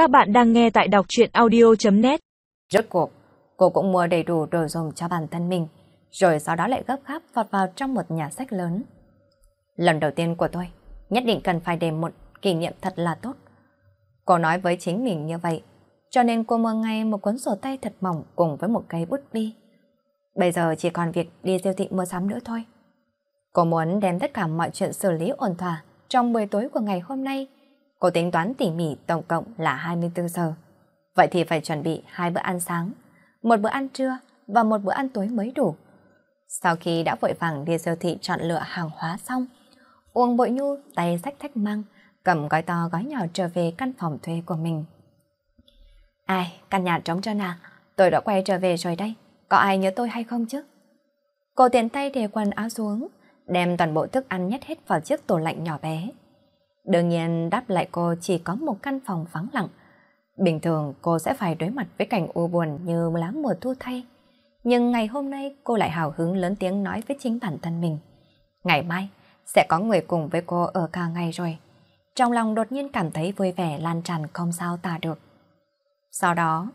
Các bạn đang nghe tại đọc truyện audio.net Rốt cuộc, cô cũng mua đầy đủ đồ dùng cho bản thân mình, rồi sau đó lại gấp gáp vọt vào trong một nhà sách lớn. Lần đầu tiên của tôi, nhất định cần phải để một kỷ niệm thật là tốt. Cô nói với chính mình như vậy, cho nên cô mua ngay một cuốn sổ tay thật mỏng cùng với một cây bút bi. Bây giờ chỉ còn việc đi siêu thị mua sắm nữa thôi. Cô muốn đem tất cả mọi chuyện xử lý ổn thỏa trong buổi tối của ngày hôm nay. Cô tính toán tỉ mỉ tổng cộng là 24 giờ. Vậy thì phải chuẩn bị hai bữa ăn sáng, một bữa ăn trưa và một bữa ăn tối mới đủ. Sau khi đã vội vàng đi siêu thị chọn lựa hàng hóa xong, Uông Bội Nhu tay sách thách mang, cầm gói to gói nhỏ trở về căn phòng thuê của mình. Ai, căn nhà trống cho à? Tôi đã quay trở về rồi đây. Có ai nhớ tôi hay không chứ? Cô tiện tay để quần áo xuống, đem toàn bộ thức ăn nhét hết vào chiếc tủ lạnh nhỏ bé. Đương nhiên đáp lại cô chỉ có một căn phòng vắng lặng. Bình thường cô sẽ phải đối mặt với cảnh u buồn như lá mùa thu thay. Nhưng ngày hôm nay cô lại hào hứng lớn tiếng nói với chính bản thân mình. Ngày mai sẽ có người cùng với cô ở cả ngày rồi. Trong lòng đột nhiên cảm thấy vui vẻ lan tràn không sao tả được. Sau đó,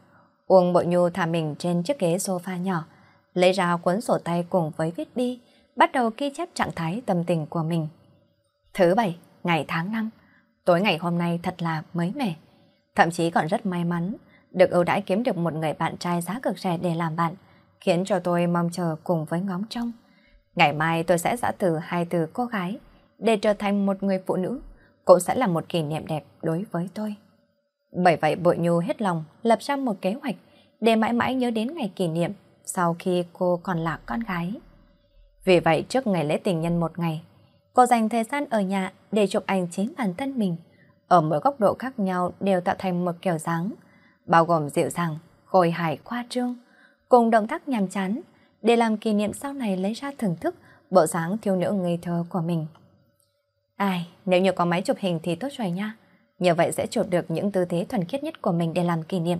Uông Bội Nhu thả mình trên chiếc ghế sofa nhỏ, lấy ra cuốn sổ tay cùng với viết đi, bắt đầu ghi chép trạng thái tâm tình của mình. Thứ bảy, ngày tháng năm, tối ngày hôm nay thật là mới mẻ. Thậm chí còn rất may mắn, được ưu đãi kiếm được một người bạn trai giá cực rẻ để làm bạn, khiến cho tôi mong chờ cùng với ngóng trông. Ngày mai tôi sẽ giã từ hai từ cô gái, để trở thành một người phụ nữ, cũng sẽ là một kỷ niệm đẹp đối với tôi. Bởi vậy Bội Nhu hết lòng lập ra một kế hoạch để mãi mãi nhớ đến ngày kỷ niệm sau khi cô còn là con gái. Vì vậy trước ngày lễ tình nhân một ngày, cô dành thời gian ở nhà để chụp ảnh chính bản thân mình. Ở mỗi góc độ khác nhau đều tạo thành một kiểu dáng, bao gồm dịu dàng, khôi hài khoa trương, cùng động tác nhàm chán để làm kỷ niệm sau này lấy ra thưởng thức bộ dáng thiếu nữ ngây thơ của mình. Ai, nếu như có máy chụp hình thì tốt rồi nha. Như vậy sẽ chụp được những tư thế thuần khiết nhất của mình để làm kỷ niệm.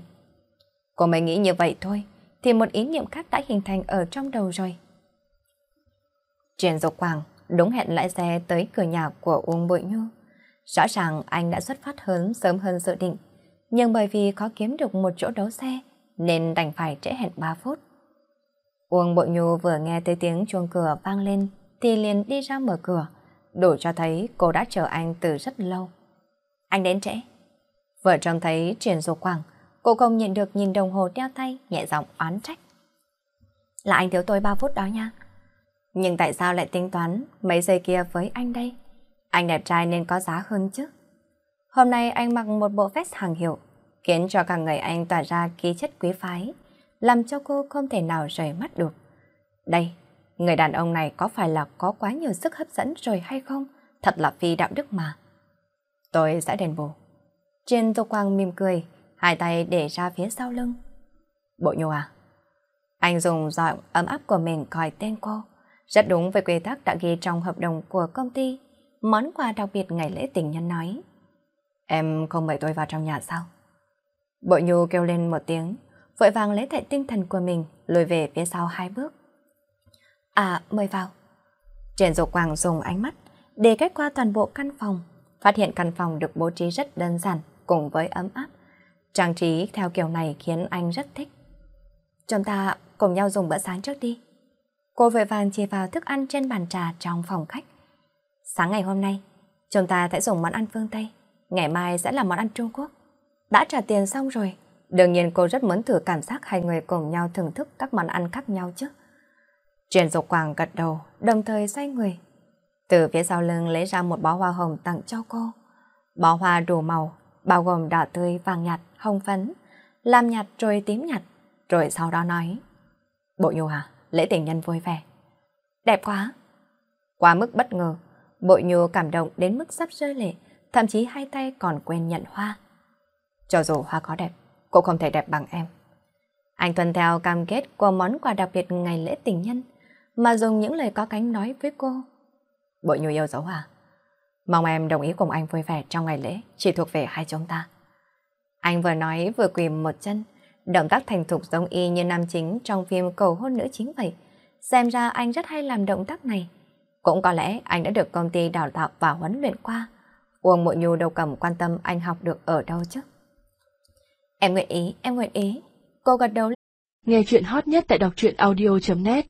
Cô mới nghĩ như vậy thôi, thì một ý niệm khác đã hình thành ở trong đầu rồi. Truyền dục quảng đúng hẹn lái xe tới cửa nhà của Uông Bội Nhu. Rõ ràng anh đã xuất phát hơn sớm hơn dự định, nhưng bởi vì khó kiếm được một chỗ đấu xe, nên đành phải trễ hẹn 3 phút. Uông Bội Nhu vừa nghe thấy tiếng chuông cửa vang lên, thì liền đi ra mở cửa, đủ cho thấy cô đã chờ anh từ rất lâu. Anh đến trễ. Vừa trông thấy truyền dục quảng, cô không nhận được nhìn đồng hồ đeo tay, nhẹ giọng oán trách. Là anh thiếu tôi 3 phút đó nha. Nhưng tại sao lại tính toán mấy giây kia với anh đây? Anh đẹp trai nên có giá hơn chứ. Hôm nay anh mặc một bộ vest hàng hiệu, khiến cho cả người anh tỏa ra khí chất quý phái, làm cho cô không thể nào rời mắt được. Đây, người đàn ông này có phải là có quá nhiều sức hấp dẫn rồi hay không? Thật là phi đạo đức mà. Tôi sẽ đền bù. Trên Tô Quang mỉm cười, hai tay để ra phía sau lưng. Bộ nhô à? Anh dùng giọng ấm áp của mình gọi tên cô. Rất đúng với quy tắc đã ghi trong hợp đồng của công ty. Món quà đặc biệt ngày lễ tình nhân nói. Em không mời tôi vào trong nhà sao? Bội Nhu kêu lên một tiếng, vội vàng lấy lại tinh thần của mình, lùi về phía sau hai bước. À, mời vào. Triển Dục Quang dùng ánh mắt để cách qua toàn bộ căn phòng, phát hiện căn phòng được bố trí rất đơn giản cùng với ấm áp. Trang trí theo kiểu này khiến anh rất thích. Chúng ta cùng nhau dùng bữa sáng trước đi. Cô vội vàng chỉ vào thức ăn trên bàn trà trong phòng khách. Sáng ngày hôm nay, chúng ta sẽ dùng món ăn phương Tây, ngày mai sẽ là món ăn Trung Quốc. Đã trả tiền xong rồi, đương nhiên cô rất muốn thử cảm giác hai người cùng nhau thưởng thức các món ăn khác nhau chứ. Truyền dục quàng gật đầu, đồng thời xoay người. Từ phía sau lưng lấy ra một bó hoa hồng tặng cho cô. Bó hoa đủ màu, bao gồm đỏ tươi, vàng nhạt, hồng phấn, làm nhạt rồi tím nhạt, rồi sau đó nói. Bộ nhu hả? Lễ tình nhân vui vẻ. Đẹp quá! Quá mức bất ngờ, bội nhu cảm động đến mức sắp rơi lệ, thậm chí hai tay còn quên nhận hoa. Cho dù hoa có đẹp, cũng không thể đẹp bằng em. Anh tuân theo cam kết của món quà đặc biệt ngày lễ tình nhân, mà dùng những lời có cánh nói với cô. Bội nhu yêu dấu à? Mong em đồng ý cùng anh vui vẻ trong ngày lễ, chỉ thuộc về hai chúng ta. Anh vừa nói vừa quỳ một chân, Động tác thành thục giống y như nam chính trong phim cầu hôn nữ chính vậy. Xem ra anh rất hay làm động tác này. Cũng có lẽ anh đã được công ty đào tạo và huấn luyện qua. Uông Mộ Nhu đâu cầm quan tâm anh học được ở đâu chứ. Em nguyện ý, em nguyện ý. Cô gật đầu. Nghe chuyện hot nhất tại đọc truyện audio.net